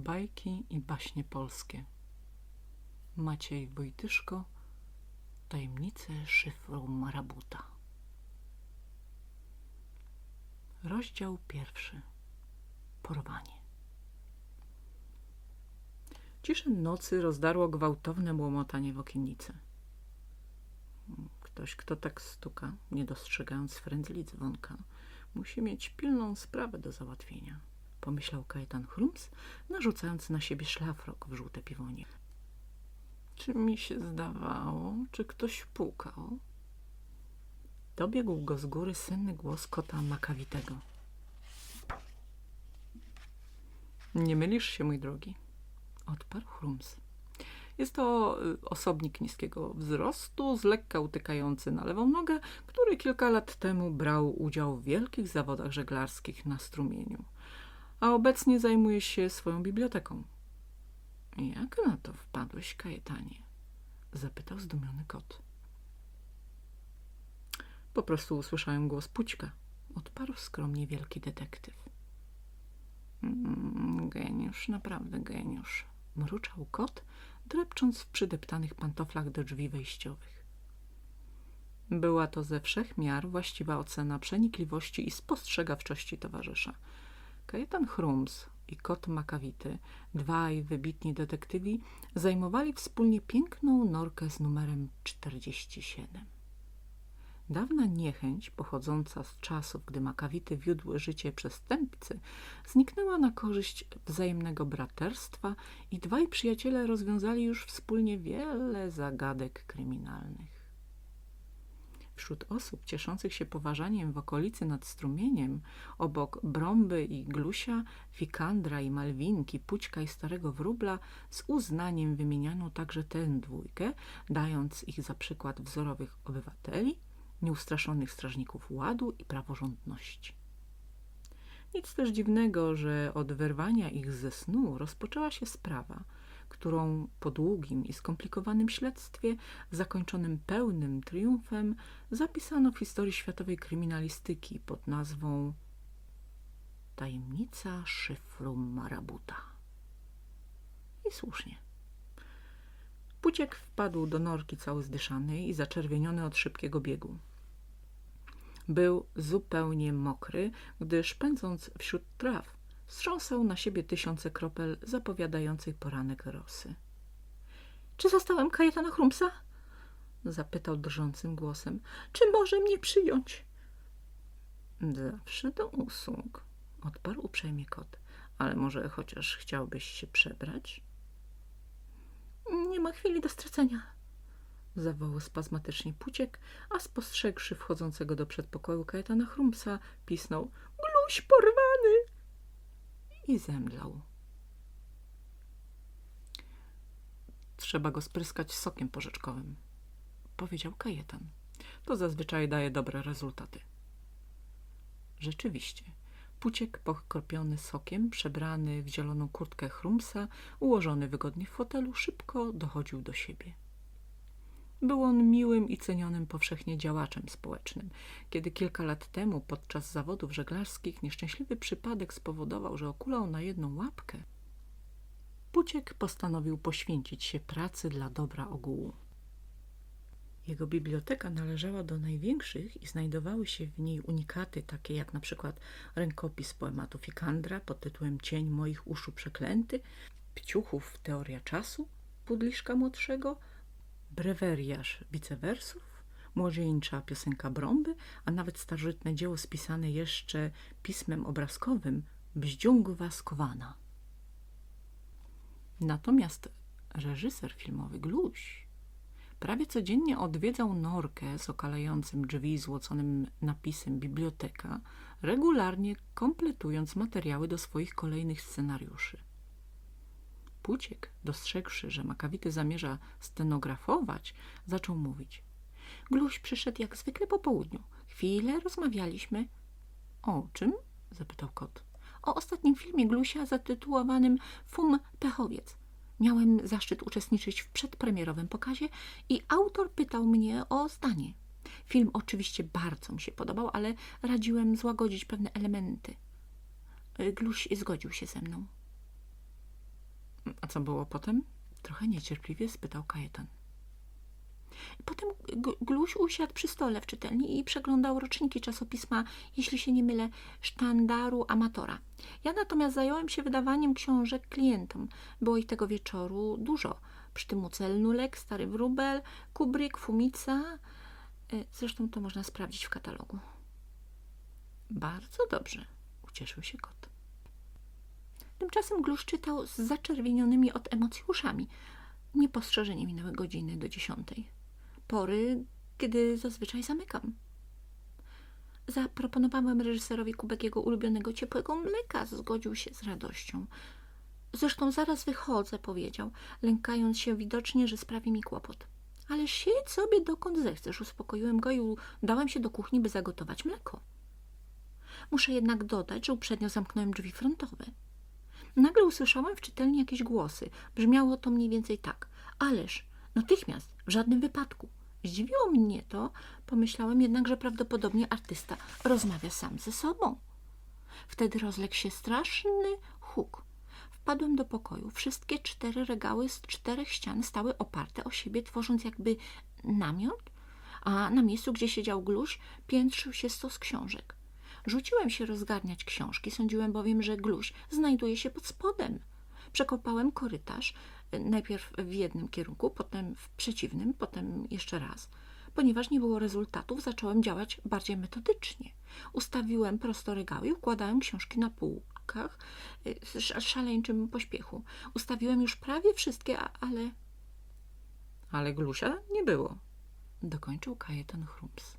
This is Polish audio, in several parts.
Bajki i baśnie polskie. Maciej Wojtyszko. Tajemnice szyfru Marabuta. Rozdział pierwszy. Porwanie. Ciszę nocy rozdarło gwałtowne łomotanie w okiennicy. Ktoś, kto tak stuka, nie dostrzegając frędzli dzwonka, musi mieć pilną sprawę do załatwienia pomyślał Kajetan Chrums, narzucając na siebie szlafrok w żółte piwonie. Czy mi się zdawało, czy ktoś pukał? Dobiegł go z góry senny głos kota makawitego. Nie mylisz się, mój drogi, odparł Chrums. Jest to y, osobnik niskiego wzrostu, z lekka utykający na lewą nogę, który kilka lat temu brał udział w wielkich zawodach żeglarskich na strumieniu a obecnie zajmuje się swoją biblioteką. Jak na to wpadłeś, Kajetanie? Zapytał zdumiony kot. Po prostu usłyszałem głos Pućka. Odparł skromnie wielki detektyw. Mm, geniusz, naprawdę geniusz. Mruczał kot, drepcząc w przydeptanych pantoflach do drzwi wejściowych. Była to ze wszech miar właściwa ocena przenikliwości i spostrzegawczości towarzysza – Kajetan Chrums i kot Makawity, dwaj wybitni detektywi, zajmowali wspólnie piękną norkę z numerem 47. Dawna niechęć, pochodząca z czasów, gdy Makawity wiódł życie przestępcy, zniknęła na korzyść wzajemnego braterstwa i dwaj przyjaciele rozwiązali już wspólnie wiele zagadek kryminalnych. Wśród osób cieszących się poważaniem w okolicy nad strumieniem, obok Brąby i Glusia, Fikandra i Malwinki, Pućka i Starego Wróbla, z uznaniem wymieniano także tę dwójkę, dając ich za przykład wzorowych obywateli, nieustraszonych strażników ładu i praworządności. Nic też dziwnego, że od wyrwania ich ze snu rozpoczęła się sprawa – którą po długim i skomplikowanym śledztwie, zakończonym pełnym triumfem, zapisano w historii światowej kryminalistyki pod nazwą Tajemnica szyfru Marabuta. I słusznie. Puciek wpadł do norki cały zdyszany i zaczerwieniony od szybkiego biegu. Był zupełnie mokry, gdyż pędząc wśród traw Strząsał na siebie tysiące kropel zapowiadających poranek rosy. – Czy zastałem Kajetana Chrumsa? – zapytał drżącym głosem. – Czy może mnie przyjąć? – Zawsze do usług – odparł uprzejmie kot. – Ale może chociaż chciałbyś się przebrać? – Nie ma chwili do stracenia – zawołał spazmatycznie Puciek, a spostrzegłszy wchodzącego do przedpokoju Kajetana Chrumsa, pisnął – Gluś porwany! I zemdlał. Trzeba go spryskać sokiem porzeczkowym, powiedział Kajetan. To zazwyczaj daje dobre rezultaty. Rzeczywiście, Puciek pokropiony sokiem, przebrany w zieloną kurtkę chrumsa, ułożony wygodnie w fotelu, szybko dochodził do siebie. Był on miłym i cenionym powszechnie działaczem społecznym. Kiedy kilka lat temu podczas zawodów żeglarskich nieszczęśliwy przypadek spowodował, że okulał na jedną łapkę, Puciek postanowił poświęcić się pracy dla dobra ogółu. Jego biblioteka należała do największych i znajdowały się w niej unikaty takie jak na przykład rękopis poematu Fikandra pod tytułem Cień moich uszu przeklęty, Pciuchów Teoria czasu, Pudliszka Młodszego – breweriarz wicewersów, młodzieńcza piosenka Brąby, a nawet starożytne dzieło spisane jeszcze pismem obrazkowym Bździągwa skowana. Natomiast reżyser filmowy Gluś prawie codziennie odwiedzał norkę z okalającym drzwi złoconym napisem biblioteka, regularnie kompletując materiały do swoich kolejnych scenariuszy. Puciek, dostrzegłszy, że Makawity zamierza stenografować, zaczął mówić. Gluś przyszedł jak zwykle po południu. Chwilę rozmawialiśmy. O czym? zapytał kot. O ostatnim filmie Glusia zatytułowanym Fum Pechowiec. Miałem zaszczyt uczestniczyć w przedpremierowym pokazie i autor pytał mnie o zdanie. Film oczywiście bardzo mi się podobał, ale radziłem złagodzić pewne elementy. Gluś zgodził się ze mną. A co było potem? Trochę niecierpliwie spytał Kajetan. Potem Gluś usiadł przy stole w czytelni i przeglądał roczniki czasopisma, jeśli się nie mylę, sztandaru amatora. Ja natomiast zająłem się wydawaniem książek klientom. Było ich tego wieczoru dużo. Przy tym Ucelnulek, Stary Wróbel, Kubryk, Fumica. Y, Zresztą to można sprawdzić w katalogu. Bardzo dobrze, ucieszył się kot. Tymczasem Glusz czytał z zaczerwienionymi od emocji uszami. Niepostrzeżenie minęły godziny do dziesiątej. Pory, kiedy zazwyczaj zamykam. Zaproponowałem reżyserowi kubek jego ulubionego ciepłego mleka. Zgodził się z radością. Zresztą zaraz wychodzę, powiedział, lękając się widocznie, że sprawi mi kłopot. Ale siedź sobie dokąd zechcesz. Uspokoiłem go i udałem się do kuchni, by zagotować mleko. Muszę jednak dodać, że uprzednio zamknąłem drzwi frontowe. Nagle usłyszałem w czytelni jakieś głosy. Brzmiało to mniej więcej tak. Ależ, natychmiast, w żadnym wypadku. Zdziwiło mnie to, pomyślałem jednak, że prawdopodobnie artysta rozmawia sam ze sobą. Wtedy rozległ się straszny huk. Wpadłem do pokoju. Wszystkie cztery regały z czterech ścian stały oparte o siebie, tworząc jakby namiot, a na miejscu, gdzie siedział Gluś, piętrzył się stos książek. Rzuciłem się rozgarniać książki, sądziłem bowiem, że Gluś znajduje się pod spodem. Przekopałem korytarz, najpierw w jednym kierunku, potem w przeciwnym, potem jeszcze raz. Ponieważ nie było rezultatów, zacząłem działać bardziej metodycznie. Ustawiłem prosto regały i układałem książki na półkach w sz- szaleńczym pośpiechu. Ustawiłem już prawie wszystkie, ale Ale Glusia nie było, dokończył Kajetan Chrums.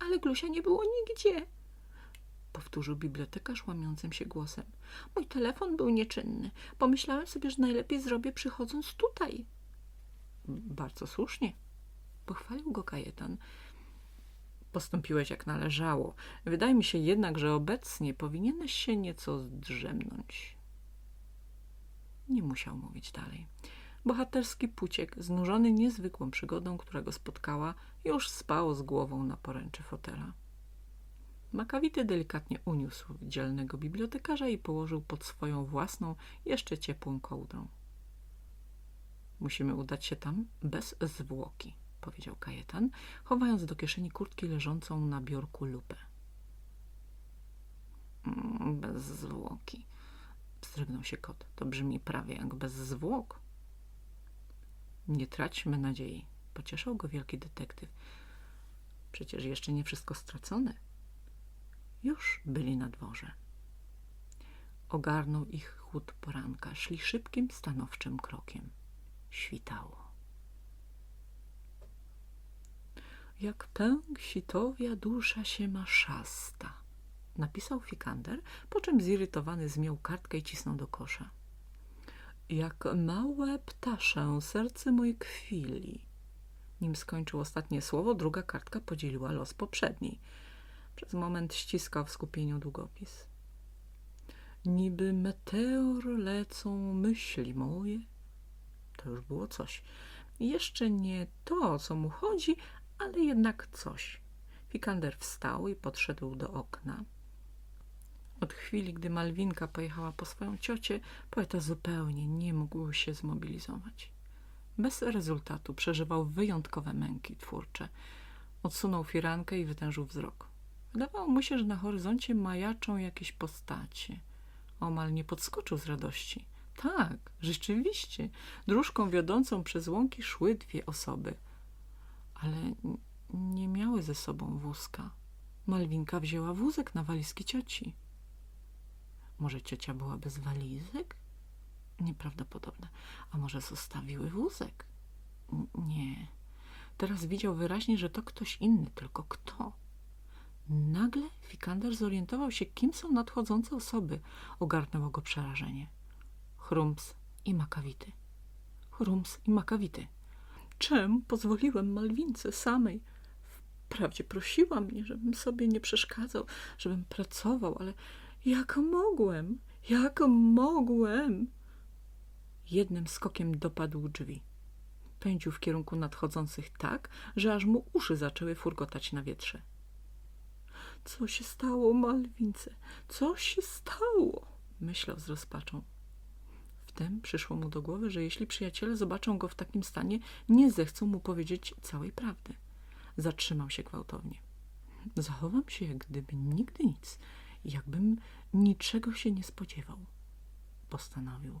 Ale Glusia nie było nigdzie. Powtórzył bibliotekarz łamiącym się głosem. Mój telefon był nieczynny. Pomyślałem sobie, że najlepiej zrobię przychodząc tutaj. Bardzo słusznie, pochwalił go Kajetan. Postąpiłeś jak należało. Wydaje mi się jednak, że obecnie powinieneś się nieco zdrzemnąć. Nie musiał mówić dalej. Bohaterski Puciek, znużony niezwykłą przygodą, która go spotkała, już spał z głową na poręczy fotela. Makawity delikatnie uniósł dzielnego bibliotekarza i położył pod swoją własną, jeszcze ciepłą kołdrą. Musimy udać się tam bez zwłoki, powiedział Kajetan, chowając do kieszeni kurtki leżącą na biurku lupę. Mm, Bez zwłoki. Wzdrygnął się kot. To brzmi prawie jak bez zwłok. Nie traćmy nadziei, pocieszał go wielki detektyw. Przecież jeszcze nie wszystko stracone. Już byli na dworze. Ogarnął ich chłód poranka. Szli szybkim, stanowczym krokiem. Świtało. Jak pęk sitowia dusza się ma szasta, napisał Fikander, po czym zirytowany zmiął kartkę i cisnął do kosza. Jak małe ptasze serce moje kwili. Nim skończył ostatnie słowo, druga kartka podzieliła los poprzedniej. Przez moment ściskał w skupieniu długopis. Niby meteor lecą myśli moje. To już było coś. Jeszcze nie to, o co mu chodzi, ale jednak coś. Fikander wstał i podszedł do okna. Od chwili, gdy Malwinka pojechała po swoją ciocię, poeta zupełnie nie mógł się zmobilizować. Bez rezultatu przeżywał wyjątkowe męki twórcze. Odsunął firankę i wytężył wzrok. Wydawało mu się, że na horyzoncie majaczą jakieś postacie. Omal nie podskoczył z radości. Tak, rzeczywiście, dróżką wiodącą przez łąki szły dwie osoby, ale nie miały ze sobą wózka. Malwinka wzięła wózek na walizki cioci. Może ciocia była bez walizek? Nieprawdopodobne. A może zostawiły wózek? N- nie. Teraz widział wyraźnie, że to ktoś inny, tylko kto? Nagle Fikander zorientował się, kim są nadchodzące osoby. Ogarnęło go przerażenie. Chrums i Makawity. Chrums i Makawity. Czemu pozwoliłem Malwince samej? Wprawdzie prosiła mnie, żebym sobie nie przeszkadzał, żebym pracował, ale jak mogłem? Jak mogłem? Jednym skokiem dopadł drzwi. Pędził w kierunku nadchodzących tak, że aż mu uszy zaczęły furgotać na wietrze. Co się stało, Malwince? Co się stało? Myślał z rozpaczą. Wtem przyszło mu do głowy, że jeśli przyjaciele zobaczą go w takim stanie, nie zechcą mu powiedzieć całej prawdy. Zatrzymał się gwałtownie. Zachowam się, jak gdyby nigdy nic, jakbym niczego się nie spodziewał, postanowił.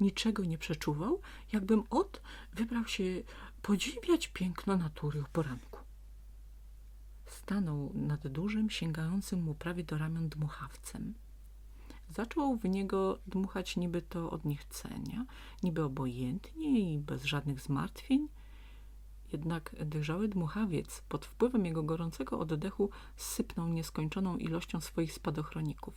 Niczego nie przeczuwał, jakbym od wybrał się podziwiać piękno natury o poranku. Stanął nad dużym, sięgającym mu prawie do ramion dmuchawcem. Zaczął w niego dmuchać niby to od niechcenia, niby obojętnie i bez żadnych zmartwień. Jednak dojrzały dmuchawiec pod wpływem jego gorącego oddechu sypnął nieskończoną ilością swoich spadochroników.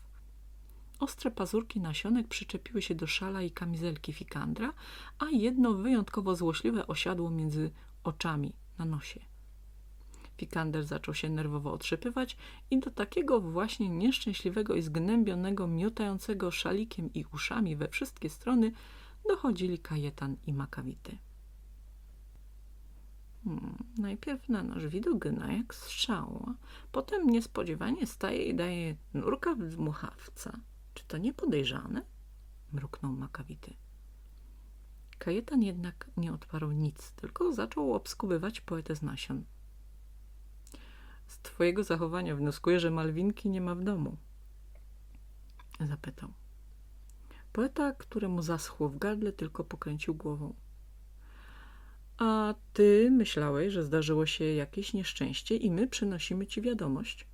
Ostre pazurki nasionek przyczepiły się do szala i kamizelki fikandra, a jedno wyjątkowo złośliwe osiadło między oczami na nosie. Fikander zaczął się nerwowo otrzepywać i do takiego właśnie nieszczęśliwego i zgnębionego, miotającego szalikiem i uszami we wszystkie strony dochodzili Kajetan i Makawity. Hmm, najpierw na nasz widok gna jak strzała, potem niespodziewanie staje i daje nurka w dmuchawca. Czy to nie podejrzane? Mruknął Makawity. Kajetan jednak nie odparł nic, tylko zaczął obskubywać poetę z nasion. Z twojego zachowania wnioskuję, że Malwinki nie ma w domu. Zapytał. Poeta, któremu zaschło w gardle, tylko pokręcił głową. A ty myślałeś, że zdarzyło się jakieś nieszczęście i my przynosimy ci wiadomość?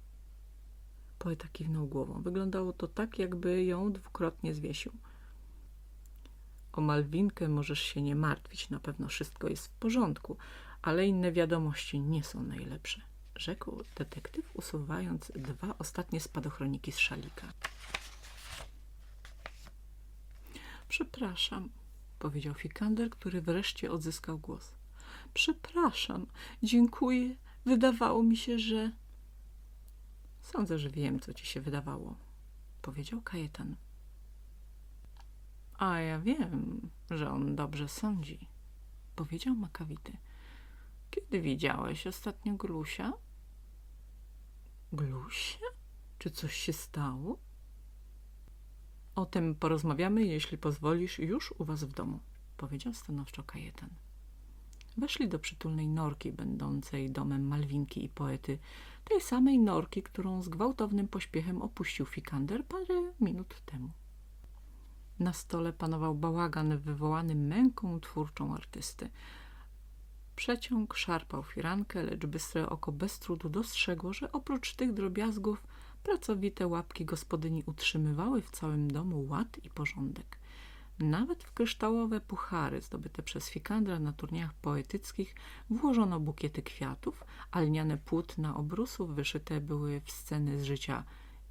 Poeta kiwnął głową. Wyglądało to tak, jakby ją dwukrotnie zwiesił. O Malwinkę możesz się nie martwić, na pewno wszystko jest w porządku, ale inne wiadomości nie są najlepsze rzekł detektyw, usuwając dwa ostatnie spadochroniki z szalika. Przepraszam, powiedział Fikander, który wreszcie odzyskał głos. Przepraszam, dziękuję. Wydawało mi się, że... Sądzę, że wiem, co ci się wydawało, powiedział Kajetan. A ja wiem, że on dobrze sądzi, powiedział Makawity. Kiedy widziałeś ostatnio Glusia? Glusia? Czy coś się stało? O tym porozmawiamy, jeśli pozwolisz, już u was w domu, powiedział stanowczo Kajetan. Weszli do przytulnej norki, będącej domem Malwinki i poety, tej samej norki, którą z gwałtownym pośpiechem opuścił Fikander parę minut temu. Na stole panował bałagan wywołany męką twórczą artysty. Przeciąg szarpał firankę, lecz bystre oko bez trudu dostrzegło, że oprócz tych drobiazgów pracowite łapki gospodyni utrzymywały w całym domu ład i porządek. Nawet w kryształowe puchary zdobyte przez Fikandra na turniejach poetyckich włożono bukiety kwiatów, a lniane płótna obrusów wyszyte były w sceny z życia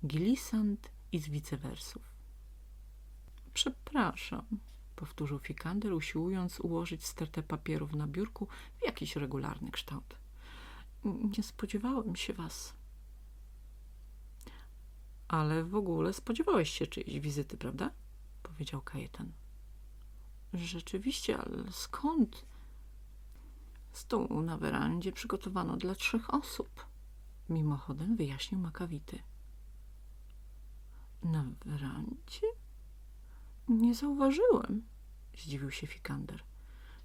Gilisand i z wicewersów. Przepraszam, powtórzył Fikander, usiłując ułożyć stertę papierów na biurku w jakiś regularny kształt. Nie spodziewałem się was. Ale w ogóle spodziewałeś się czyjejś wizyty, prawda? Powiedział Kajetan. Rzeczywiście, ale skąd? Stół na werandzie przygotowano dla trzech osób. Mimochodem wyjaśnił Makawity. Na werandzie? Nie zauważyłem, zdziwił się Fikander.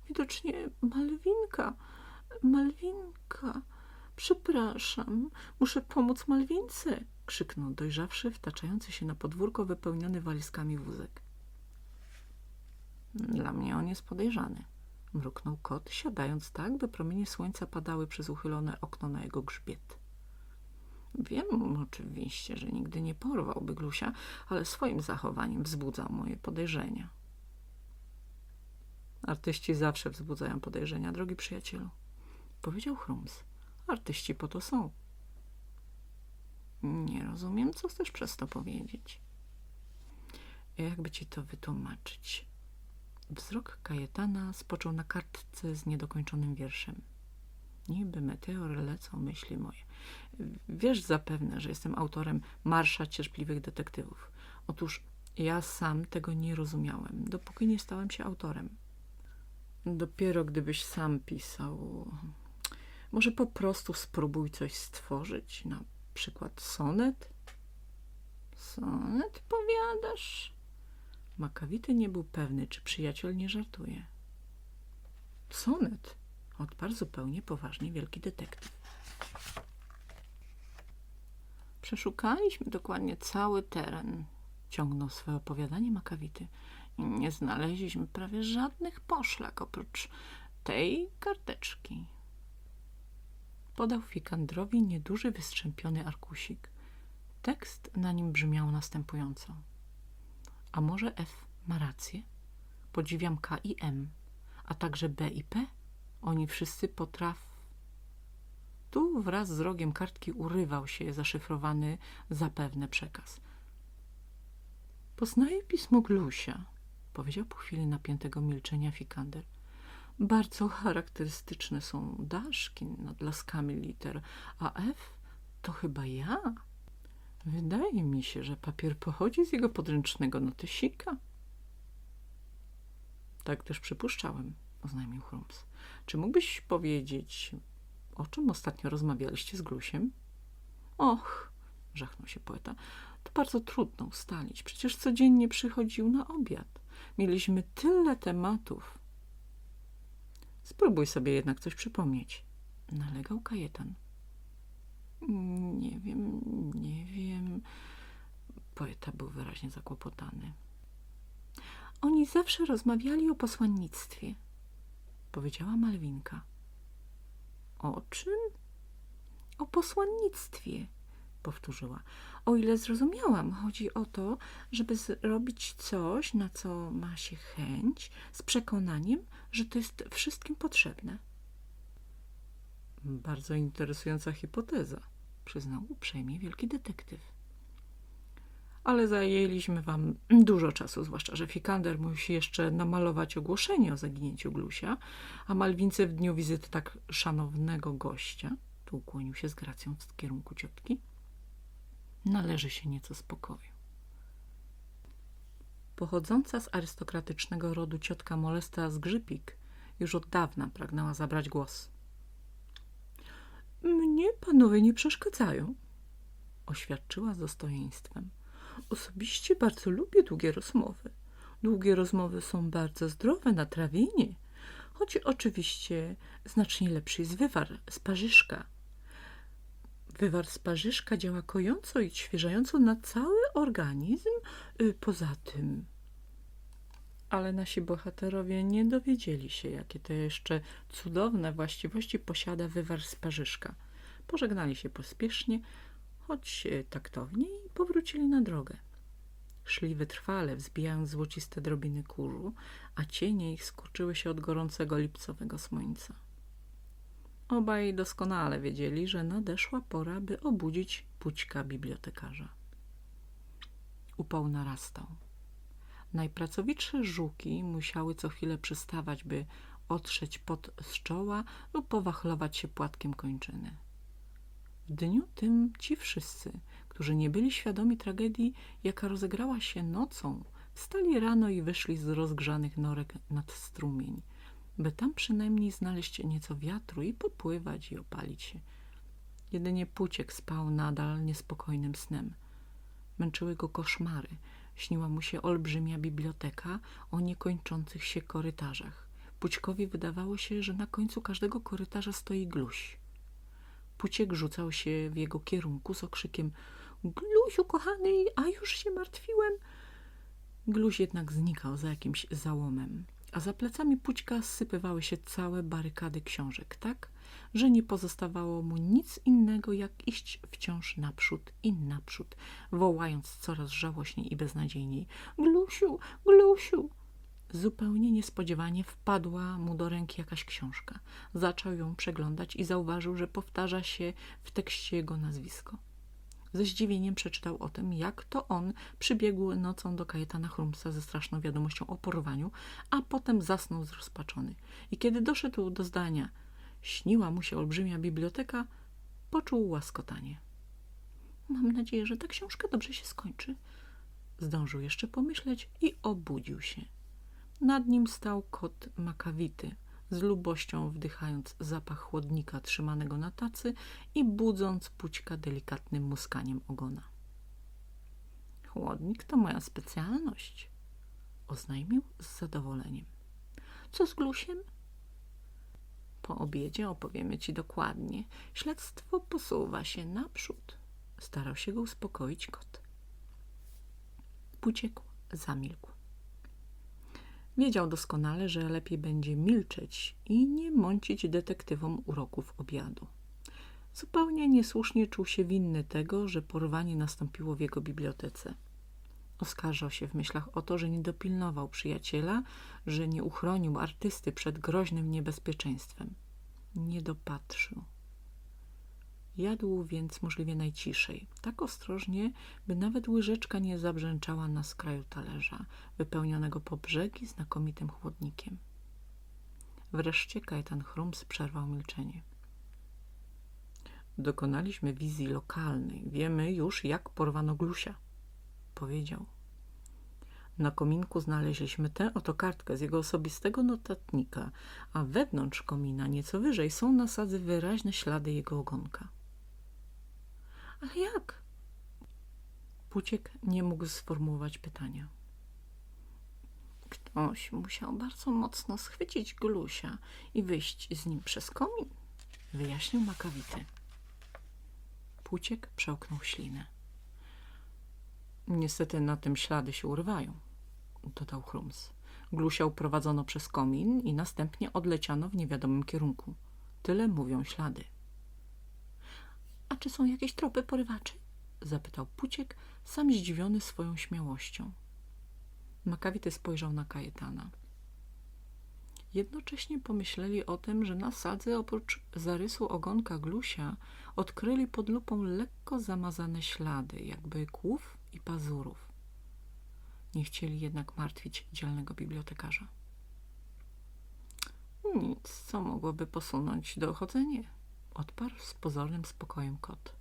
Widocznie Malwinka, Malwinka. Przepraszam, muszę pomóc Malwince, krzyknął dojrzawszy, wtaczający się na podwórko wypełniony walizkami wózek. Dla mnie on jest podejrzany, mruknął kot, siadając tak, by promienie słońca padały przez uchylone okno na jego grzbiet. Wiem oczywiście, że nigdy nie porwałby Glusia, ale swoim zachowaniem wzbudzał moje podejrzenia. Artyści zawsze wzbudzają podejrzenia, drogi przyjacielu. Powiedział Chrums. Artyści po to są. Nie rozumiem, co chcesz przez to powiedzieć. Jakby ci to wytłumaczyć? Wzrok Kajetana spoczął na kartce z niedokończonym wierszem. Niby meteor lecą myśli moje. Wiesz zapewne, że jestem autorem Marsza Cierpliwych Detektywów. Otóż ja sam tego nie rozumiałem, dopóki nie stałem się autorem. Dopiero gdybyś sam pisał. Może po prostu spróbuj coś stworzyć, na przykład sonet? Sonet, powiadasz? Makawity nie był pewny, czy przyjaciel nie żartuje. Sonet, odparł zupełnie poważnie wielki detektyw. Przeszukaliśmy dokładnie cały teren, ciągnął swoje opowiadanie Makawity. Nie znaleźliśmy prawie żadnych poszlak oprócz tej karteczki. Podał Fikandrowi nieduży, wystrzępiony arkusik. Tekst na nim brzmiał następująco. A może F ma rację? Podziwiam K i M, a także B i P. Oni wszyscy potraf... Tu wraz z rogiem kartki urywał się zaszyfrowany zapewne przekaz. Poznaję pismo Glusia, powiedział po chwili napiętego milczenia Fikander. Bardzo charakterystyczne są daszki nad laskami liter, a F to chyba ja. Wydaje mi się, że papier pochodzi z jego podręcznego notesika. Tak też przypuszczałem, oznajmił Holmes. Czy mógłbyś powiedzieć, o czym ostatnio rozmawialiście z Glusiem? Och, żachnął się poeta, to bardzo trudno ustalić. Przecież codziennie przychodził na obiad. Mieliśmy tyle tematów. Spróbuj sobie jednak coś przypomnieć. Nalegał Kajetan. Nie wiem, nie wiem. Poeta był wyraźnie zakłopotany. Oni zawsze rozmawiali o posłannictwie, powiedziała Malwinka. O czym? O posłannictwie, powtórzyła. O ile zrozumiałam, chodzi o to, żeby zrobić coś, na co ma się chęć, z przekonaniem, że to jest wszystkim potrzebne. Bardzo interesująca hipoteza, przyznał uprzejmie wielki detektyw. Ale zajęliśmy wam dużo czasu, zwłaszcza, że Fikander musi jeszcze namalować ogłoszenie o zaginięciu Glusia, a Malwince w dniu wizyty tak szanownego gościa, tu ukłonił się z gracją w kierunku ciotki, należy się nieco spokoju. Pochodząca z arystokratycznego rodu ciotka Molesta Zgrzypik już od dawna pragnęła zabrać głos. Mnie panowie nie przeszkadzają, oświadczyła z dostojeństwem. Osobiście bardzo lubię długie rozmowy. Długie rozmowy są bardzo zdrowe na trawienie, choć oczywiście znacznie lepszy jest wywar z parzyszka. Wywar z parzyszka działa kojąco i odświeżająco na cały organizm. Y, poza tym... Ale nasi bohaterowie nie dowiedzieli się, jakie to jeszcze cudowne właściwości posiada wywar z parzyszka. Pożegnali się pospiesznie, choć taktownie i powrócili na drogę. Szli wytrwale, wzbijając złociste drobiny kurzu, a cienie ich skurczyły się od gorącego lipcowego słońca. Obaj doskonale wiedzieli, że nadeszła pora, by obudzić pućka bibliotekarza. Upał narastał. Najpracowitsze żuki musiały co chwilę przystawać, by otrzeć pot z czoła lub powachlować się płatkiem kończyny. W dniu tym ci wszyscy, którzy nie byli świadomi tragedii, jaka rozegrała się nocą, wstali rano i wyszli z rozgrzanych norek nad strumień, by tam przynajmniej znaleźć nieco wiatru i popływać i opalić się. Jedynie Puciek spał nadal niespokojnym snem. Męczyły go koszmary. Śniła mu się olbrzymia biblioteka o niekończących się korytarzach. Pućkowi wydawało się, że na końcu każdego korytarza stoi gluś. Puciek rzucał się w jego kierunku z okrzykiem Glusiu, kochany, a już się martwiłem. Gluś jednak znikał za jakimś załomem, a za plecami Pućka sypywały się całe barykady książek, tak, że nie pozostawało mu nic innego, jak iść wciąż naprzód i naprzód, wołając coraz żałośniej i beznadziejniej Glusiu, Glusiu! Zupełnie niespodziewanie wpadła mu do ręki jakaś książka. Zaczął ją przeglądać i zauważył, że powtarza się w tekście jego nazwisko. Ze zdziwieniem przeczytał o tym, jak to on przybiegł nocą do Kajetana Chrumsa ze straszną wiadomością o porwaniu, a potem zasnął zrozpaczony. I kiedy doszedł do zdania śniła mu się olbrzymia biblioteka, poczuł łaskotanie. Mam nadzieję, że ta książka dobrze się skończy. Zdążył jeszcze pomyśleć i obudził się. Nad nim stał kot makawity, z lubością wdychając zapach chłodnika trzymanego na tacy i budząc pućka delikatnym muskaniem ogona. Chłodnik to moja specjalność, oznajmił z zadowoleniem. Co z Glusiem? Po obiedzie opowiemy ci dokładnie. Śledztwo posuwa się naprzód. Starał się go uspokoić kot. Puciek zamilkł. Wiedział doskonale, że lepiej będzie milczeć i nie mącić detektywom uroków obiadu. Zupełnie niesłusznie czuł się winny tego, że porwanie nastąpiło w jego bibliotece. Oskarżał się w myślach o to, że nie dopilnował przyjaciela, że nie uchronił artysty przed groźnym niebezpieczeństwem. Nie dopatrzył. Jadł więc możliwie najciszej, tak ostrożnie, by nawet łyżeczka nie zabrzęczała na skraju talerza, wypełnionego po brzegi znakomitym chłodnikiem. Wreszcie Kajetan Chrums przerwał milczenie. Dokonaliśmy wizji lokalnej. Wiemy już, jak porwano Glusia, powiedział. Na kominku znaleźliśmy tę oto kartkę z jego osobistego notatnika, a wewnątrz komina, nieco wyżej, są na sadze wyraźne ślady jego ogonka. Ale jak? Puciek nie mógł sformułować pytania. Ktoś musiał bardzo mocno schwycić Glusia i wyjść z nim przez komin, wyjaśnił Makawity. Puciek przełknął ślinę. Niestety na tym ślady się urywają, dodał Chrums. Glusia uprowadzono przez komin i następnie odleciano w niewiadomym kierunku. Tyle mówią ślady. A czy są jakieś tropy porywaczy? Zapytał Puciek, sam zdziwiony swoją śmiałością. Makawity spojrzał na Kajetana. Jednocześnie pomyśleli o tym, że na sadze oprócz zarysu ogonka Glusia odkryli pod lupą lekko zamazane ślady, jakby kłów i pazurów. Nie chcieli jednak martwić dzielnego bibliotekarza. Nic, co mogłoby posunąć dochodzenie, odparł z pozornym spokojem kot.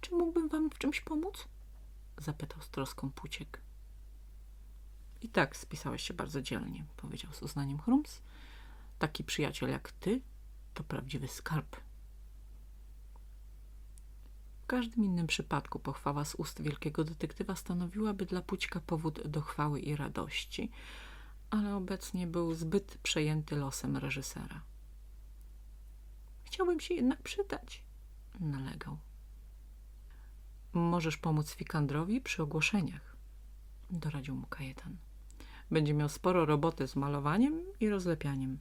Czy mógłbym wam w czymś pomóc? zapytał z troską Puciek. I tak spisałeś się bardzo dzielnie, powiedział z uznaniem Chrums. Taki przyjaciel jak ty to prawdziwy skarb. Każdym innym przypadku pochwała z ust wielkiego detektywa stanowiłaby dla Pućka powód do chwały i radości, ale obecnie był zbyt przejęty losem reżysera. Chciałbym się jednak przydać, nalegał. Możesz pomóc Fikandrowi przy ogłoszeniach, doradził mu Kajetan. Będzie miał sporo roboty z malowaniem i rozlepianiem.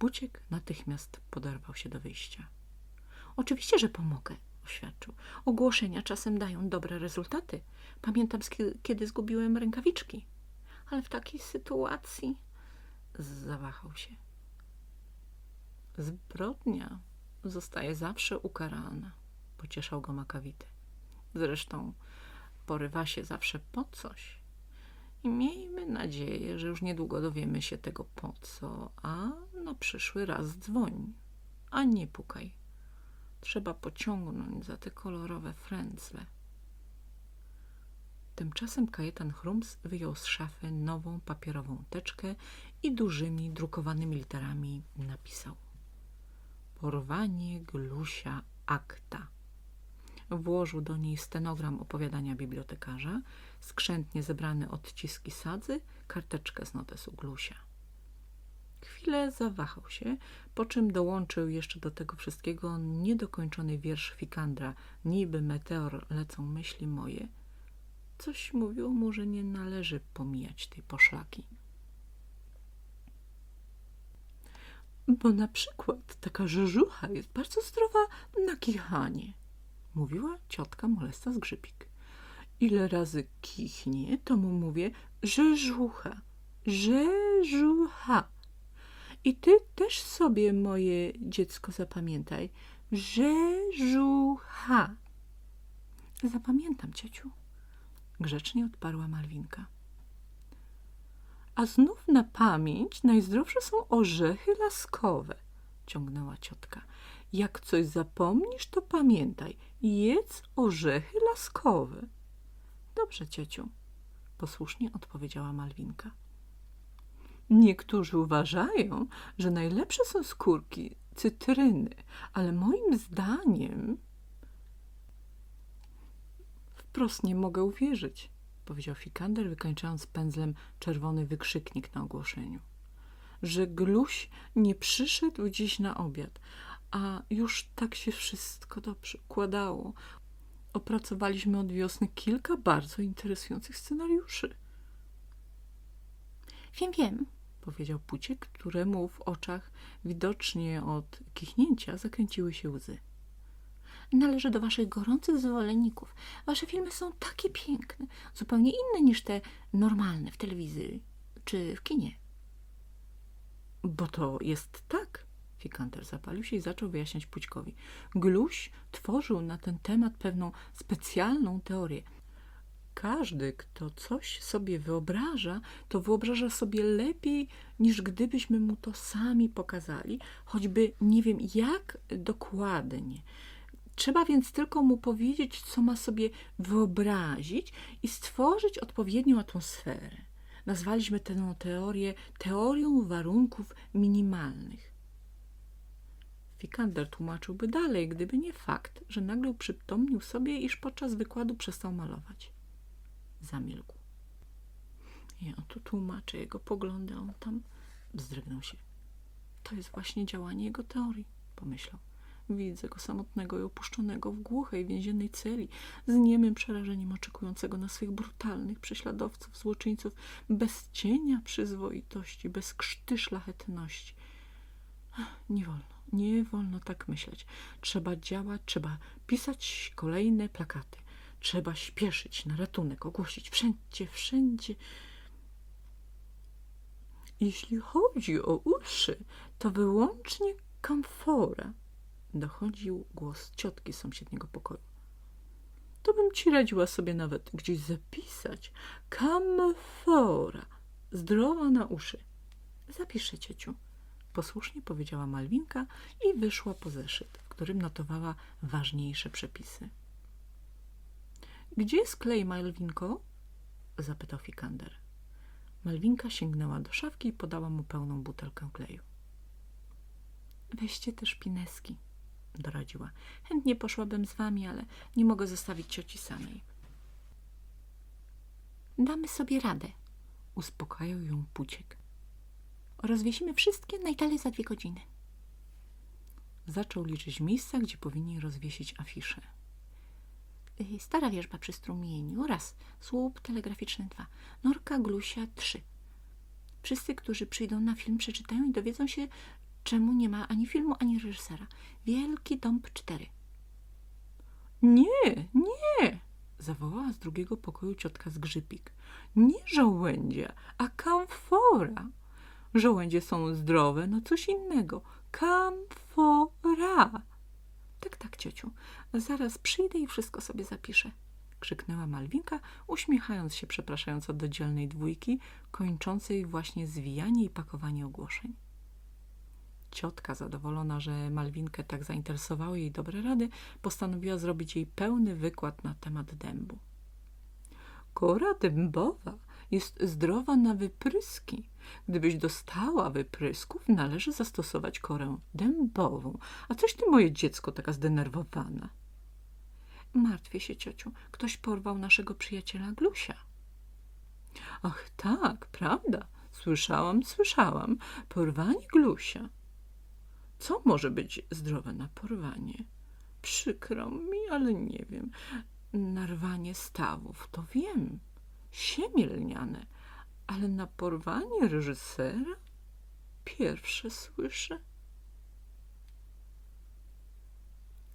Buciek natychmiast poderwał się do wyjścia. Oczywiście, że pomogę, oświadczył. Ogłoszenia czasem dają dobre rezultaty. Pamiętam, kiedy zgubiłem rękawiczki. Ale w takiej sytuacji... Zawahał się. Zbrodnia zostaje zawsze ukarana, pocieszał go Makawity. Zresztą porywa się zawsze po coś. I miejmy nadzieję, że już niedługo dowiemy się tego po co, a na przyszły raz dzwoń, a nie pukaj. Trzeba pociągnąć za te kolorowe frędzle. Tymczasem Kajetan Chrums wyjął z szafy nową papierową teczkę i dużymi drukowanymi literami napisał Porwanie Glusia Akta. Włożył do niej stenogram opowiadania bibliotekarza, skrzętnie zebrane odciski sadzy, karteczkę z notesu Glusia. Chwilę zawahał się, po czym dołączył jeszcze do tego wszystkiego niedokończony wiersz Fikandra Niby meteor lecą myśli moje. Coś mówiło mu, że nie należy pomijać tej poszlaki. Bo na przykład taka żużucha jest bardzo zdrowa na kichanie, mówiła ciotka Molesta z Grzypik. Ile razy kichnie, to mu mówię, że żucha, że żucha. I ty też sobie, moje dziecko, zapamiętaj, że żucha. Zapamiętam, ciociu, grzecznie odparła Malwinka. A znów na pamięć najzdrowsze są orzechy laskowe, ciągnęła ciotka. Jak coś zapomnisz, to pamiętaj, jedz orzechy laskowe. Dobrze, ciociu, posłusznie odpowiedziała Malwinka. Niektórzy uważają, że najlepsze są skórki cytryny, ale moim zdaniem wprost nie mogę uwierzyć, powiedział Fikander, wykańczając pędzlem czerwony wykrzyknik na ogłoszeniu. Że Gluś nie przyszedł dziś na obiad, a już tak się wszystko dobrze układało. Opracowaliśmy od wiosny kilka bardzo interesujących scenariuszy. Wiem, wiem, powiedział Puciek, któremu w oczach widocznie od kichnięcia zakręciły się łzy. Należy do waszych gorących zwolenników. Wasze filmy są takie piękne, zupełnie inne niż te normalne w telewizji czy w kinie. Bo to jest tak. Fikanter zapalił się i zaczął wyjaśniać Pućkowi. Gluś tworzył na ten temat pewną specjalną teorię. Każdy, kto coś sobie wyobraża, to wyobraża sobie lepiej, niż gdybyśmy mu to sami pokazali, choćby nie wiem jak dokładnie. Trzeba więc tylko mu powiedzieć, co ma sobie wyobrazić i stworzyć odpowiednią atmosferę. Nazwaliśmy tę teorię teorią warunków minimalnych. Fikander tłumaczyłby dalej, gdyby nie fakt, że nagle przypomnił sobie, iż podczas wykładu przestał malować. Zamilkł. Ja tu tłumaczę jego poglądy, on tam wzdrygnął się. To jest właśnie działanie jego teorii, pomyślał. Widzę go samotnego i opuszczonego w głuchej więziennej celi, z niemym przerażeniem oczekującego na swych brutalnych prześladowców, złoczyńców, bez cienia przyzwoitości, bez krzty szlachetności. Nie wolno, nie wolno tak myśleć. Trzeba działać, trzeba pisać kolejne plakaty. Trzeba śpieszyć na ratunek, ogłosić wszędzie, wszędzie. Jeśli chodzi o uszy, to wyłącznie kamfora dochodził głos ciotki z sąsiedniego pokoju. To bym ci radziła sobie nawet gdzieś zapisać. Kamfora. Zdrowa na uszy. Zapiszę, cieciu. Posłusznie powiedziała Malwinka i wyszła po zeszyt, w którym notowała ważniejsze przepisy. Gdzie jest klej, Malwinko? zapytał Fikander. Malwinka sięgnęła do szafki i podała mu pełną butelkę kleju. Weźcie też pineski, doradziła. Chętnie poszłabym z wami, ale nie mogę zostawić cioci samej. Damy sobie radę, uspokajał ją Puciek. Rozwiesimy wszystkie najdalej za dwie godziny. Zaczął liczyć miejsca, gdzie powinni rozwiesić afisze. Y, stara wierzba przy strumieniu, raz. Słup telegraficzny, dwa. Norka Glusia, trzy. Wszyscy, którzy przyjdą na film, przeczytają i dowiedzą się, czemu nie ma ani filmu, ani reżysera. Wielki dąb cztery. Nie, nie, zawołała z drugiego pokoju ciotka Zgrzypik. Nie żołędzie, a kamfora. Żołędzie są zdrowe, no coś innego. Kamfora. Tak, tak, ciociu. Zaraz przyjdę i wszystko sobie zapiszę. Krzyknęła Malwinka, uśmiechając się przepraszająco do dzielnej dwójki, kończącej właśnie zwijanie i pakowanie ogłoszeń. Ciotka, zadowolona, że Malwinkę tak zainteresowały jej dobre rady, postanowiła zrobić jej pełny wykład na temat dębu. Kora dębowa jest zdrowa na wypryski. Gdybyś dostała wyprysków, należy zastosować korę dębową. A coś ty, moje dziecko, taka zdenerwowana? Martwię się, ciociu. Ktoś porwał naszego przyjaciela Glusia. Ach tak, prawda. Słyszałam, słyszałam. Porwanie Glusia. Co może być zdrowe na porwanie? Przykro mi, ale nie wiem. Narwanie stawów, to wiem. Siemię lniane, ale na porwanie reżysera? Pierwsze słyszę.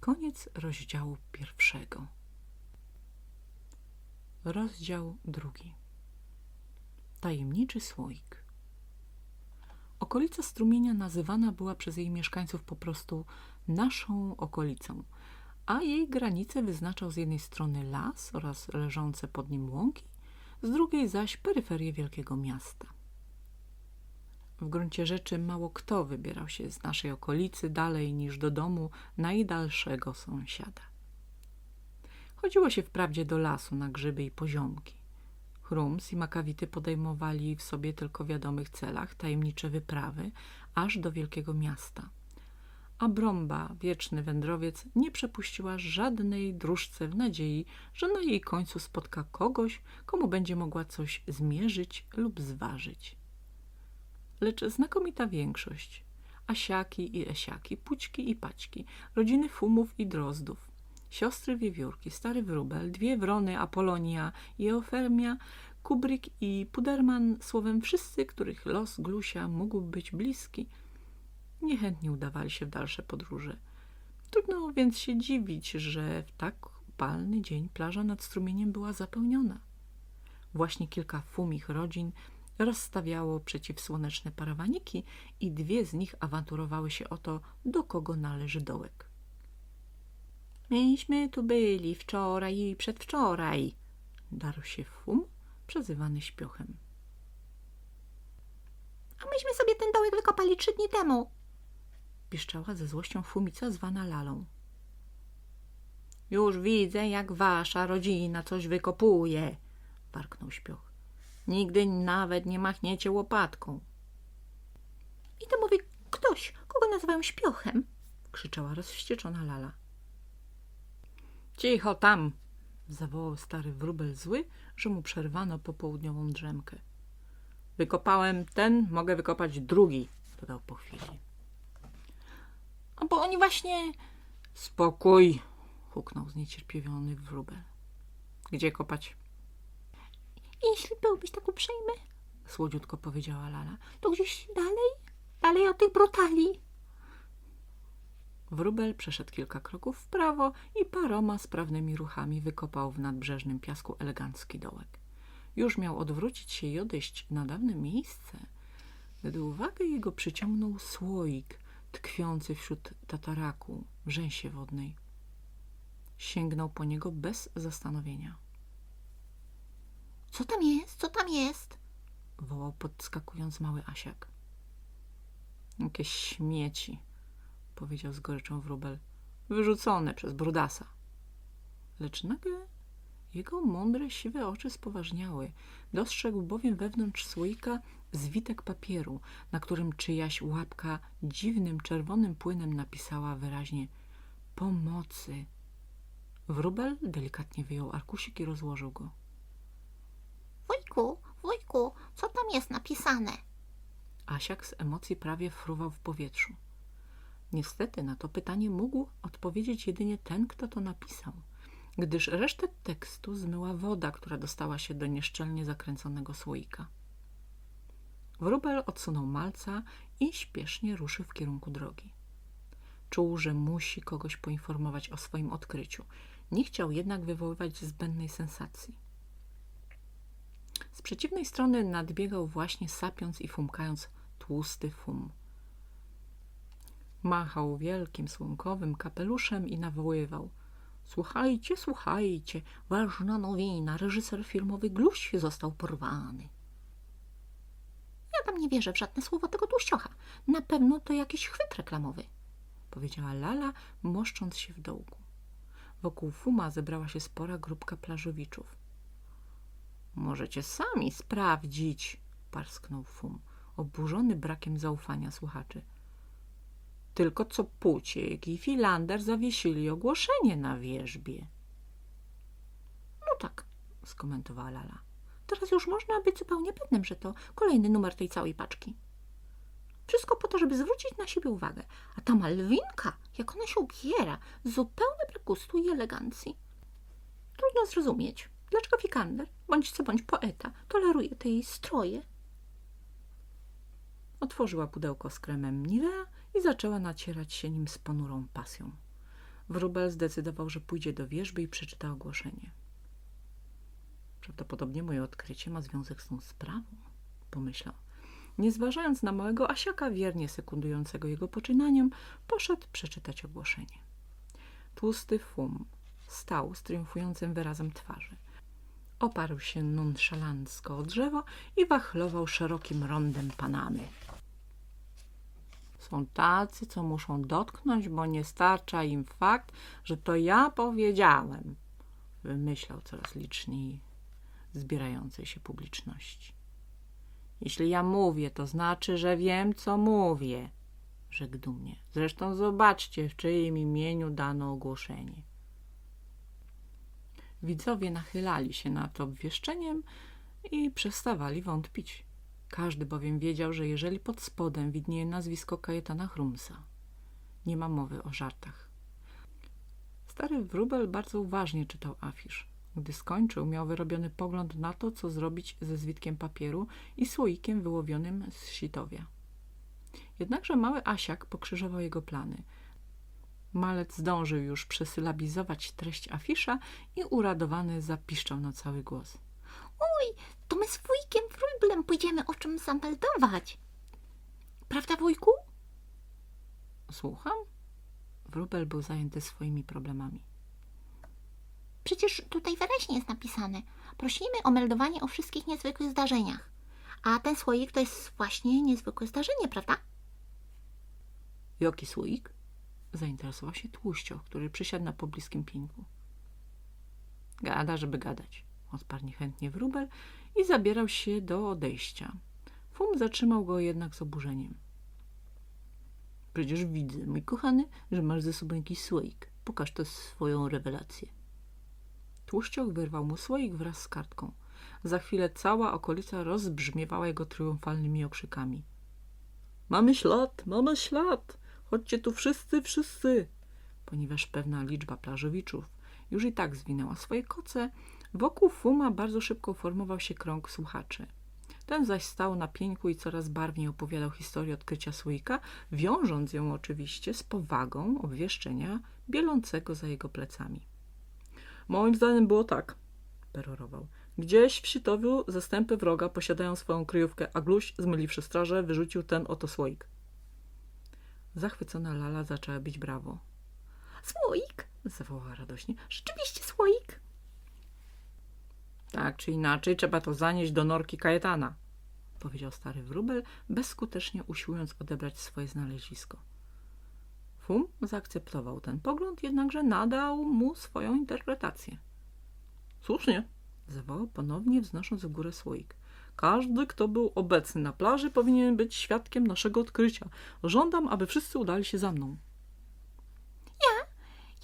Koniec rozdziału pierwszego. Rozdział drugi. Tajemniczy słoik. Okolica strumienia nazywana była przez jej mieszkańców po prostu naszą okolicą, a jej granice wyznaczał z jednej strony las oraz leżące pod nim łąki, z drugiej zaś peryferię wielkiego miasta. W gruncie rzeczy mało kto wybierał się z naszej okolicy dalej niż do domu najdalszego sąsiada. Chodziło się wprawdzie do lasu na grzyby i poziomki. Chrums i Makawity podejmowali w sobie tylko wiadomych celach tajemnicze wyprawy aż do wielkiego miasta. A Brąba, wieczny wędrowiec, nie przepuściła żadnej dróżce w nadziei, że na jej końcu spotka kogoś, komu będzie mogła coś zmierzyć lub zważyć. Lecz znakomita większość, Asiaki i Esiaki, Pućki i Paćki, rodziny Fumów i Drozdów, siostry Wiewiórki, stary wróbel, dwie wrony Apolonia i Eofermia, Kubryk i Puderman, słowem wszyscy, których los Glusia mógł być bliski, niechętnie udawali się w dalsze podróże. Trudno więc się dziwić, że w tak upalny dzień plaża nad strumieniem była zapełniona. Właśnie kilka fumich rodzin rozstawiało przeciwsłoneczne parawaniki i dwie z nich awanturowały się o to, do kogo należy dołek. Myśmy tu byli wczoraj i przedwczoraj, darł się fum, przezywany śpiochem. A myśmy sobie ten dołek wykopali trzy dni temu, piszczała ze złością fumica zwana Lalą. Już widzę, jak wasza rodzina coś wykopuje, warknął śpioch. Nigdy nawet nie machniecie łopatką. I to mówi ktoś, kogo nazywają śpiochem, krzyczała rozwścieczona Lala. Cicho tam, zawołał stary wróbel zły, że mu przerwano popołudniową drzemkę. Wykopałem ten, mogę wykopać drugi, dodał po chwili. A bo oni właśnie... Spokój, huknął zniecierpliwiony wróbel. Gdzie kopać? Jeśli byłbyś tak uprzejmy, słodziutko powiedziała Lala, to gdzieś dalej, dalej od tych brutali. Wróbel przeszedł kilka kroków w prawo i paroma sprawnymi ruchami wykopał w nadbrzeżnym piasku elegancki dołek. Już miał odwrócić się i odejść na dawne miejsce, gdy uwagę jego przyciągnął słoik tkwiący wśród tataraku w rzęsie wodnej. Sięgnął po niego bez zastanowienia. Co tam jest? Co tam jest? wołał podskakując mały Asiak. Jakieś śmieci, powiedział z goryczą wróbel. Wyrzucone przez brudasa. Lecz nagle jego mądre, siwe oczy spoważniały. Dostrzegł bowiem wewnątrz słoika zwitek papieru, na którym czyjaś łapka dziwnym czerwonym płynem napisała wyraźnie pomocy. Wróbel delikatnie wyjął arkusik i rozłożył go. Wujku, wujku, co tam jest napisane? Asiak z emocji prawie fruwał w powietrzu. Niestety na to pytanie mógł odpowiedzieć jedynie ten, kto to napisał, gdyż resztę tekstu zmyła woda, która dostała się do nieszczelnie zakręconego słoika. Wróbel odsunął malca i śpiesznie ruszył w kierunku drogi. Czuł, że musi kogoś poinformować o swoim odkryciu. Nie chciał jednak wywoływać zbędnej sensacji. Z przeciwnej strony nadbiegał właśnie sapiąc i fumkając tłusty fum. Machał wielkim słomkowym kapeluszem i nawoływał. Słuchajcie, słuchajcie, ważna nowina, reżyser filmowy Gluś został porwany. Ja tam nie wierzę w żadne słowo tego tłuściocha. Na pewno to jakiś chwyt reklamowy, powiedziała Lala, moszcząc się w dołku. Wokół Fuma zebrała się spora grupka plażowiczów. Możecie sami sprawdzić, parsknął Fum, oburzony brakiem zaufania słuchaczy. Tylko co Puciek i Filander zawiesili ogłoszenie na wierzbie. No tak, skomentowała Lala. Teraz już można być zupełnie pewnym, że to kolejny numer tej całej paczki. Wszystko po to, żeby zwrócić na siebie uwagę. A ta malwinka, jak ona się ubiera, zupełnie brak gustu i elegancji. Trudno zrozumieć, dlaczego Wikander, bądź co bądź poeta, toleruje te jej stroje. Otworzyła pudełko z kremem Nivea i zaczęła nacierać się nim z ponurą pasją. Wróbel zdecydował, że pójdzie do wierzby i przeczyta ogłoszenie. Prawdopodobnie moje odkrycie ma związek z tą sprawą, pomyślał. Nie zważając na małego Asiaka, wiernie sekundującego jego poczynaniom, poszedł przeczytać ogłoszenie. Tłusty fum stał z triumfującym wyrazem twarzy. Oparł się nonszalancko o drzewo i wachlował szerokim rondem panamy. Są tacy, co muszą dotknąć, bo nie starcza im fakt, że to ja powiedziałem, wymyślał coraz liczniej zbierającej się publiczności. Jeśli ja mówię, to znaczy, że wiem, co mówię. rzekł dumnie. Zresztą zobaczcie, w czyim imieniu dano ogłoszenie. Widzowie nachylali się nad obwieszczeniem i przestawali wątpić. Każdy bowiem wiedział, że jeżeli pod spodem widnieje nazwisko Kajetana Chrumsa, nie ma mowy o żartach. Stary wróbel bardzo uważnie czytał afisz. Gdy skończył, miał wyrobiony pogląd na to, co zrobić ze zwitkiem papieru i słoikiem wyłowionym z sitowia. Jednakże mały Asiak pokrzyżował jego plany. Malec zdążył już przesylabizować treść afisza i uradowany zapiszczał na cały głos. Uj, to my z wujkiem wróblem pójdziemy o czym zameldować. Prawda, wujku? Słucham? Wróbel był zajęty swoimi problemami. Przecież tutaj wyraźnie jest napisane. Prosimy o meldowanie o wszystkich niezwykłych zdarzeniach. A ten słoik to jest właśnie niezwykłe zdarzenie, prawda? Jaki słoik? Zainteresował się tłuścioch, który przysiadł na pobliskim pieńku. Gada, żeby gadać. Odparł niechętnie wróbel i zabierał się do odejścia. Fum zatrzymał go jednak z oburzeniem. Przecież widzę, mój kochany, że masz ze sobą jakiś słoik. Pokaż to swoją rewelację. Tłuszcioch wyrwał mu słoik wraz z kartką. Za chwilę cała okolica rozbrzmiewała jego triumfalnymi okrzykami. Mamy ślad, mamy ślad! Chodźcie tu wszyscy, wszyscy! Ponieważ pewna liczba plażowiczów już i tak zwinęła swoje koce, wokół Fuma bardzo szybko formował się krąg słuchaczy. Ten zaś stał na pieńku i coraz barwniej opowiadał historię odkrycia słoika, wiążąc ją oczywiście z powagą obwieszczenia bielącego za jego plecami. Moim zdaniem było tak, perorował. Gdzieś w Sitowiu zastępy wroga posiadają swoją kryjówkę, a Gluś, zmyliwszy straże, wyrzucił ten oto słoik. Zachwycona Lala zaczęła bić brawo. Słoik! Zawołała radośnie. Rzeczywiście słoik! Tak czy inaczej, trzeba to zanieść do norki Kajetana, powiedział stary wróbel, bezskutecznie usiłując odebrać swoje znalezisko. Fum zaakceptował ten pogląd, jednakże nadał mu swoją interpretację. Słusznie, zawołał ponownie, wznosząc w górę słoik. Każdy, kto był obecny na plaży, powinien być świadkiem naszego odkrycia. Żądam, aby wszyscy udali się za mną. Ja?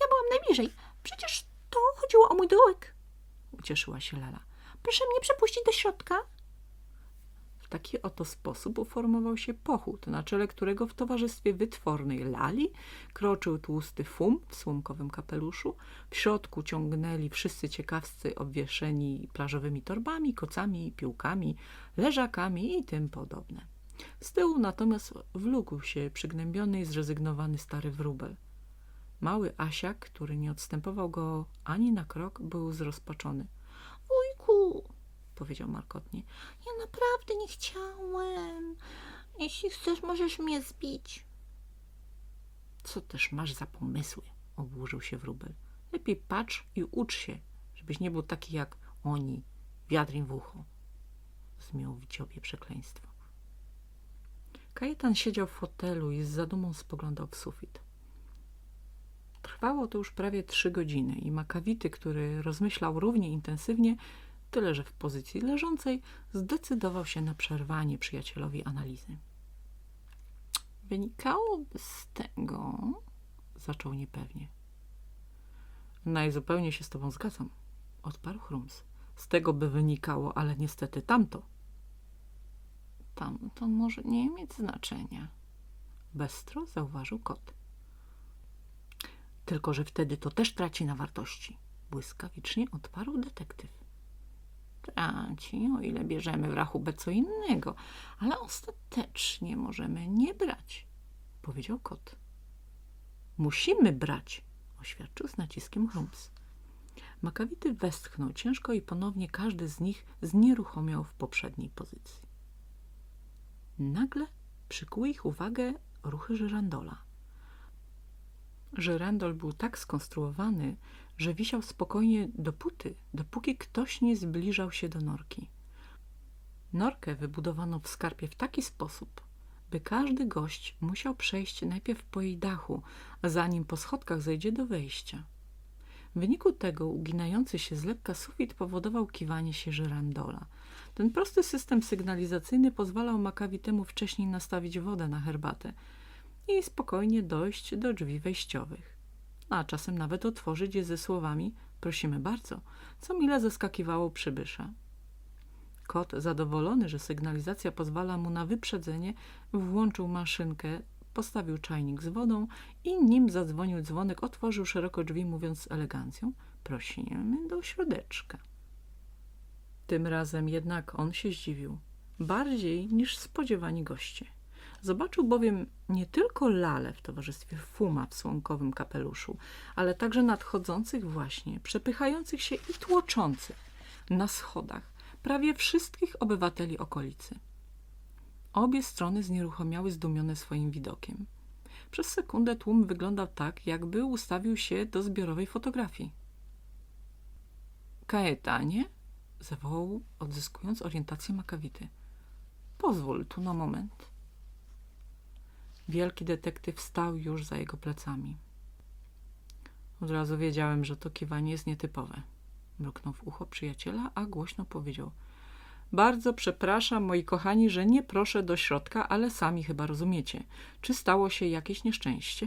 Ja byłam najbliżej. Przecież to chodziło o mój dołek. Ucieszyła się Lala. Proszę mnie przepuścić do środka. Taki oto sposób uformował się pochód, na czele którego w towarzystwie wytwornej Lali kroczył tłusty fum w słomkowym kapeluszu. W środku ciągnęli wszyscy ciekawscy obwieszeni plażowymi torbami, kocami, piłkami, leżakami i tym podobne. Z tyłu natomiast wlókł się przygnębiony i zrezygnowany stary wróbel. Mały Asiak, który nie odstępował go ani na krok, był zrozpaczony. Powiedział markotnie. ja naprawdę nie chciałem. Jeśli chcesz, możesz mnie zbić. Co też masz za pomysły? Oburzył się wróbel. Lepiej patrz i ucz się, żebyś nie był taki jak oni, wiatr im w ucho. Zmiął w ciobie przekleństwo. Kajetan siedział w fotelu i z zadumą spoglądał w sufit. Trwało to już prawie trzy godziny i Makawity, który rozmyślał równie intensywnie, tyle że w pozycji leżącej, zdecydował się na przerwanie przyjacielowi analizy. Wynikałoby z tego, zaczął niepewnie. Najzupełniej się z tobą zgadzam, odparł Chrums. Z tego by wynikało, ale niestety tamto. Tamto może nie mieć znaczenia, bestro zauważył kot. Tylko, że wtedy to też traci na wartości, błyskawicznie odparł detektyw. Traci, o ile bierzemy w rachubę co innego, ale ostatecznie możemy nie brać, powiedział kot. Musimy brać, oświadczył z naciskiem Holmes. Makawity westchnął ciężko i ponownie każdy z nich znieruchomiał w poprzedniej pozycji. Nagle przykuły ich uwagę ruchy żerandola. Żerandol był tak skonstruowany, że wisiał spokojnie dopóty, dopóki ktoś nie zbliżał się do norki. Norkę wybudowano w skarpie w taki sposób, by każdy gość musiał przejść najpierw po jej dachu, zanim po schodkach zejdzie do wejścia. W wyniku tego uginający się z lekka sufit powodował kiwanie się żyrandola. Ten prosty system sygnalizacyjny pozwalał Makawitemu wcześniej nastawić wodę na herbatę. i spokojnie dojść do drzwi wejściowych, a czasem nawet otworzyć je ze słowami prosimy bardzo, co mile zaskakiwało przybysza. Kot, zadowolony, że sygnalizacja pozwala mu na wyprzedzenie, włączył maszynkę, postawił czajnik z wodą i nim zadzwonił dzwonek, otworzył szeroko drzwi, mówiąc z elegancją prosimy do środeczka. Tym razem jednak on się zdziwił, bardziej niż spodziewani goście. Zobaczył bowiem nie tylko lalę w towarzystwie Fuma w słonkowym kapeluszu, ale także nadchodzących właśnie, przepychających się i tłoczących na schodach prawie wszystkich obywateli okolicy. Obie strony znieruchomiały zdumione swoim widokiem. Przez sekundę tłum wyglądał tak, jakby ustawił się do zbiorowej fotografii. Kaetanie? zawołał, odzyskując orientację makawity. Pozwól tu na moment. Wielki detektyw stał już za jego plecami. Od razu wiedziałem, że to kiwanie jest nietypowe. Mruknął w ucho przyjaciela, a głośno powiedział Bardzo przepraszam, moi kochani, że nie proszę do środka, ale sami chyba rozumiecie. Czy stało się jakieś nieszczęście?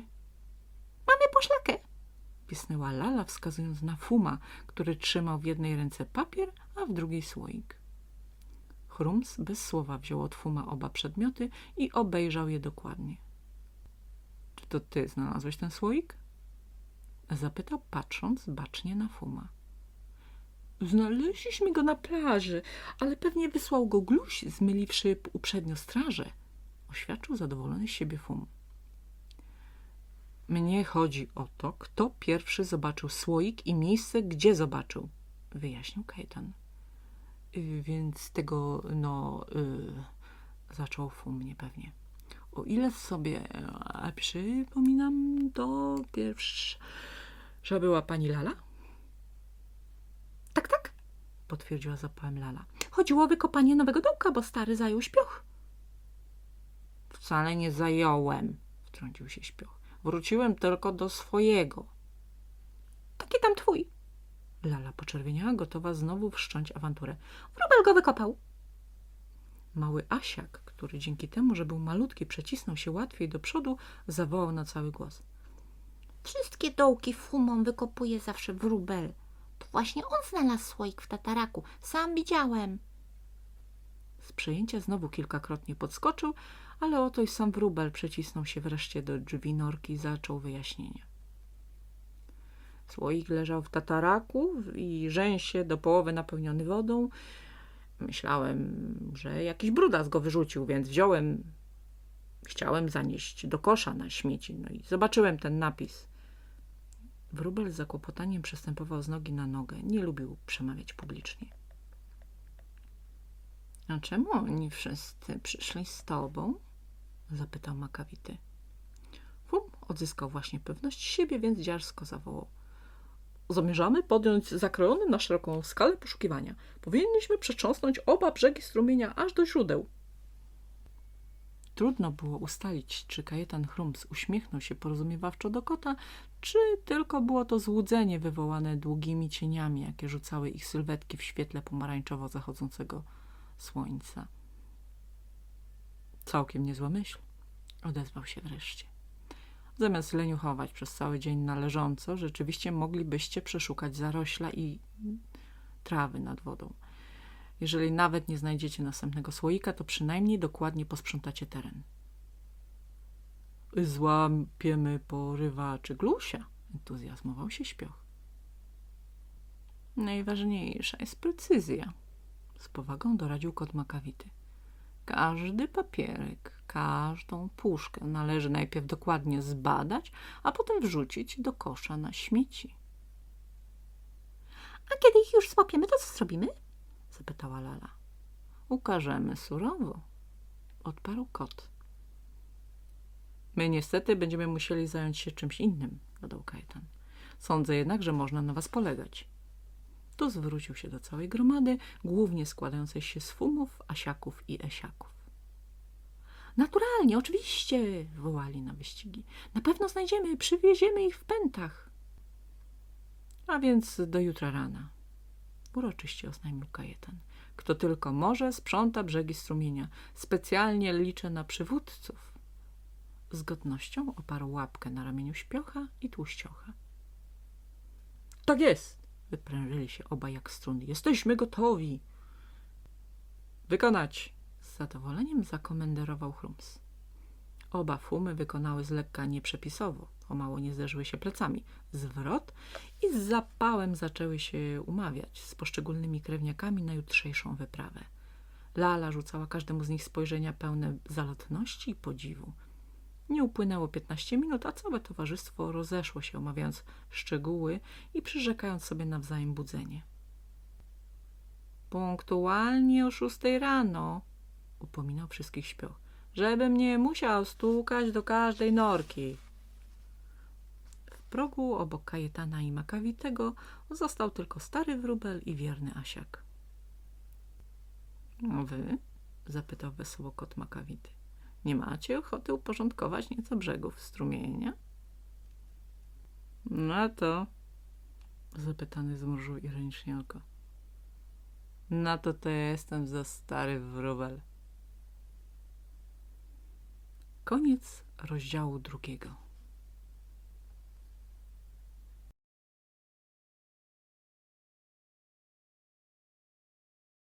Mamy poszlakę, pisnęła Lala, wskazując na Fuma, który trzymał w jednej ręce papier, a w drugiej słoik. Chrums bez słowa wziął od Fuma oba przedmioty i obejrzał je dokładnie. To ty znalazłeś ten słoik? Zapytał, patrząc bacznie na Fuma. Znaleźliśmy go na plaży, ale pewnie wysłał go gluś, zmyliwszy uprzednio straże. Oświadczył zadowolony z siebie Fum. Mnie chodzi o to, kto pierwszy zobaczył słoik i miejsce, gdzie zobaczył, wyjaśnił Kajetan. Y, więc tego, no, y, zaczął Fum niepewnie. O ile sobie a przypominam, to pierwsza była pani Lala? Tak, tak, potwierdziła zapałem Lala. Chodziło o wykopanie nowego dołka, bo stary zajął śpioch. Wcale nie zająłem, wtrącił się śpioch. Wróciłem tylko do swojego. Taki tam twój. Lala poczerwieniała, gotowa znowu wszcząć awanturę. Wróbel go wykopał. Mały Asiak, który dzięki temu, że był malutki, przecisnął się łatwiej do przodu, zawołał na cały głos. Wszystkie dołki fumą wykopuje zawsze wróbel. To właśnie on znalazł słoik w tataraku. Sam widziałem. Z przejęcia znowu kilkakrotnie podskoczył, ale oto i sam wróbel przecisnął się wreszcie do drzwi norki i zaczął wyjaśnienie. Słoik leżał w tataraku i rzęsie do połowy napełniony wodą. Myślałem, że jakiś brudas go wyrzucił, więc wziąłem, chciałem zanieść do kosza na śmieci. No i zobaczyłem ten napis. Wróbel z zakłopotaniem przestępował z nogi na nogę. Nie lubił przemawiać publicznie. — A czemu oni wszyscy przyszli z tobą? zapytał makawity. Fum odzyskał właśnie pewność siebie, więc dziarsko zawołał. Zamierzamy podjąć zakrojony na szeroką skalę poszukiwania. Powinniśmy przetrząsnąć oba brzegi strumienia aż do źródeł. Trudno było ustalić, czy Kajetan Chrums uśmiechnął się porozumiewawczo do kota, czy tylko było to złudzenie wywołane długimi cieniami, jakie rzucały ich sylwetki w świetle pomarańczowo zachodzącego słońca. Całkiem niezła myśl, odezwał się wreszcie. Zamiast leniuchować przez cały dzień należąco, rzeczywiście moglibyście przeszukać zarośla i trawy nad wodą. Jeżeli nawet nie znajdziecie następnego słoika, to przynajmniej dokładnie posprzątacie teren. Złapiemy porywa czy glusia, entuzjazmował się śpioch. Najważniejsza jest precyzja, z powagą doradził kot makawity. Każdy papierek, każdą puszkę należy najpierw dokładnie zbadać, a potem wrzucić do kosza na śmieci. A kiedy ich już złapiemy, to co zrobimy? zapytała Lala. Ukażemy surowo, odparł kot. My niestety będziemy musieli zająć się czymś innym, dodał Kajtan. Sądzę jednak, że można na was polegać. Tu zwrócił się do całej gromady, głównie składającej się z fumów, asiaków i esiaków. Naturalnie, oczywiście, wołali na wyścigi. Na pewno znajdziemy, przywieziemy ich w pętach. A więc do jutra rana, uroczyście oznajmił Kajetan. Kto tylko może, sprząta brzegi strumienia. Specjalnie liczę na przywódców. z godnością oparł łapkę na ramieniu śpiocha i tłuściocha. Tak jest! Wyprężyli się obaj jak struny. Jesteśmy gotowi! Wykonać! Z zadowoleniem zakomenderował Chrums. Oba fumy wykonały z lekka nieprzepisowo, o mało nie zderzyły się plecami. Zwrot i z zapałem zaczęły się umawiać z poszczególnymi krewniakami na jutrzejszą wyprawę. Lala rzucała każdemu z nich spojrzenia pełne zalotności i podziwu. Nie upłynęło piętnaście minut, a całe towarzystwo rozeszło się, omawiając szczegóły i przyrzekając sobie nawzajem budzenie. Punktualnie o szóstej rano, upominał wszystkich śpioch, żebym nie musiał stukać do każdej norki. W progu obok Kajetana i Makawitego został tylko stary wróbel i wierny Asiak. A wy? zapytał wesoło kot Makawity. Nie macie ochoty uporządkować nieco brzegów strumienia? No to, zapytany zmrużył ironicznie oko. No to to ja jestem za stary wróbel. Koniec rozdziału drugiego.